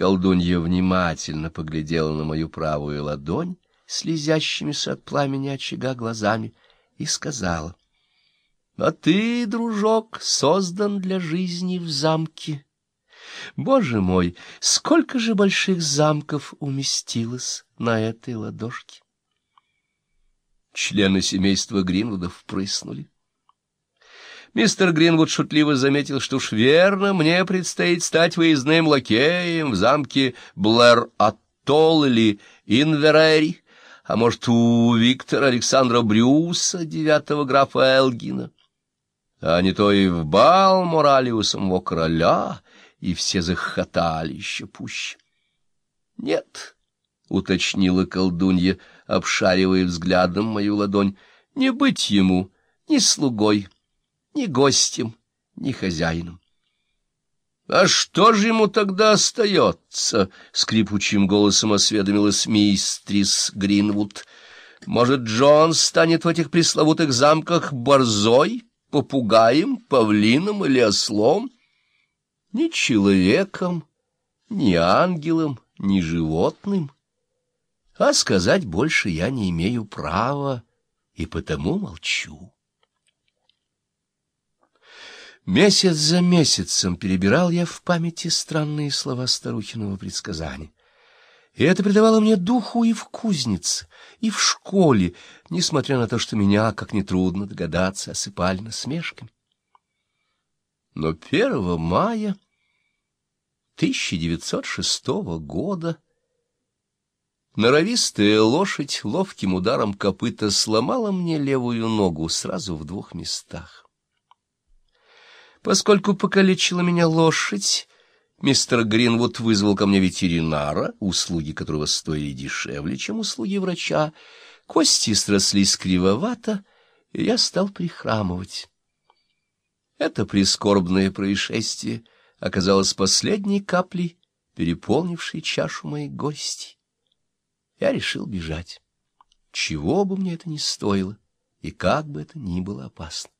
Колдунья внимательно поглядела на мою правую ладонь, слезящимися от пламени очага глазами, и сказала, — А ты, дружок, создан для жизни в замке. Боже мой, сколько же больших замков уместилось на этой ладошке! Члены семейства Гринвудов прыснули. Мистер Гринвуд шутливо заметил, что уж верно, мне предстоит стать выездным лакеем в замке Блэр-Аттолл или Инверэри, а может, у Виктора Александра Брюса, девятого графа Элгина, а не то и в бал у самого короля, и все захохотали еще пуще. — Нет, — уточнила колдунья, обшаривая взглядом мою ладонь, — не быть ему ни слугой, — ни гостем, ни хозяином. — А что же ему тогда остается? — скрипучим голосом осведомилась мистрис Гринвуд. — Может, Джон станет в этих пресловутых замках борзой, попугаем, павлином или ослом? Ни человеком, ни ангелом, ни животным. А сказать больше я не имею права, и потому молчу. Месяц за месяцем перебирал я в памяти странные слова старухиного предсказания. И это придавало мне духу и в кузнице, и в школе, несмотря на то, что меня, как нетрудно догадаться, осыпали насмешками. Но 1 мая 1906 года норовистая лошадь ловким ударом копыта сломала мне левую ногу сразу в двух местах. Поскольку покалечила меня лошадь, мистер Гринвуд вызвал ко мне ветеринара, услуги которого стоили дешевле, чем услуги врача. Кости срослись кривовато, и я стал прихрамывать. Это прискорбное происшествие оказалось последней каплей, переполнившей чашу моей гости. Я решил бежать. Чего бы мне это ни стоило, и как бы это ни было опасно.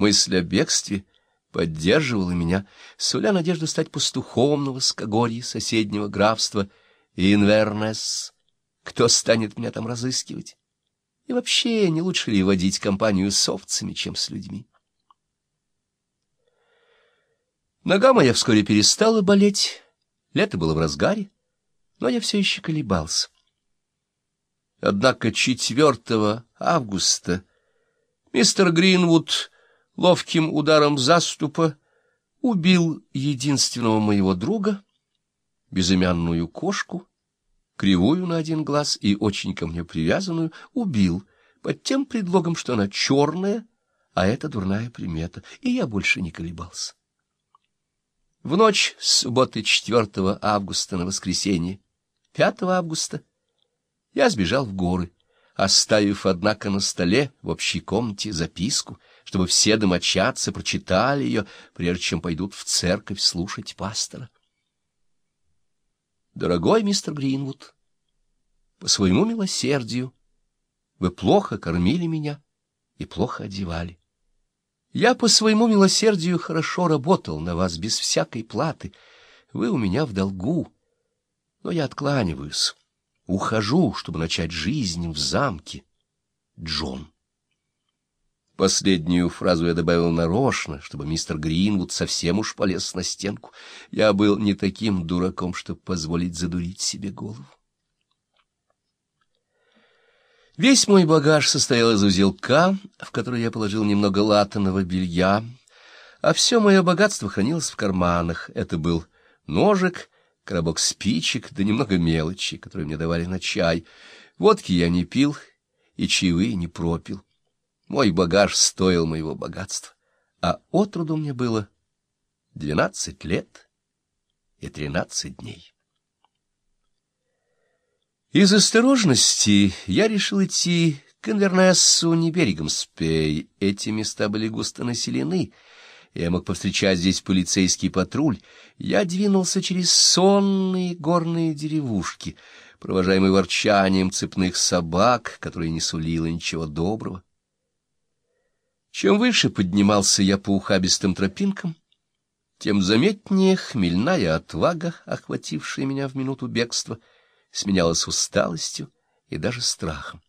Мысль о бегстве поддерживала меня, суля надежду стать пастухом на воскогорье соседнего графства Инвернес. Кто станет меня там разыскивать? И вообще, не лучше ли водить компанию с овцами, чем с людьми? Нога моя вскоре перестала болеть, лето было в разгаре, но я все еще колебался. Однако 4 августа мистер Гринвуд ловким ударом заступа убил единственного моего друга, безымянную кошку, кривую на один глаз и очень ко мне привязанную, убил под тем предлогом, что она черная, а это дурная примета, и я больше не колебался. В ночь субботы 4 августа на воскресенье, 5 августа, я сбежал в горы, оставив, однако, на столе в общей комнате записку — чтобы все домочадцы прочитали ее, прежде чем пойдут в церковь слушать пастора. Дорогой мистер Гринвуд, по своему милосердию вы плохо кормили меня и плохо одевали. Я по своему милосердию хорошо работал на вас без всякой платы. Вы у меня в долгу, но я откланиваюсь. Ухожу, чтобы начать жизнь в замке. Джон. Последнюю фразу я добавил нарочно, чтобы мистер Гринвуд совсем уж полез на стенку. Я был не таким дураком, чтобы позволить задурить себе голову. Весь мой багаж состоял из узелка, в который я положил немного латаного белья, а все мое богатство хранилось в карманах. Это был ножик, коробок спичек, да немного мелочи, которые мне давали на чай. Водки я не пил и чаевые не пропил. Мой багаж стоил моего богатства, а отроду мне было двенадцать лет и тринадцать дней. Из осторожности я решил идти к Инвернессу не берегом Спей. Эти места были густо населены. Я мог повстречать здесь полицейский патруль. Я двинулся через сонные горные деревушки, провожаемый ворчанием цепных собак, которые не сулило ничего доброго. Чем выше поднимался я по ухабистым тропинкам, тем заметнее хмельная отвага, охватившая меня в минуту бегства, сменялась усталостью и даже страхом.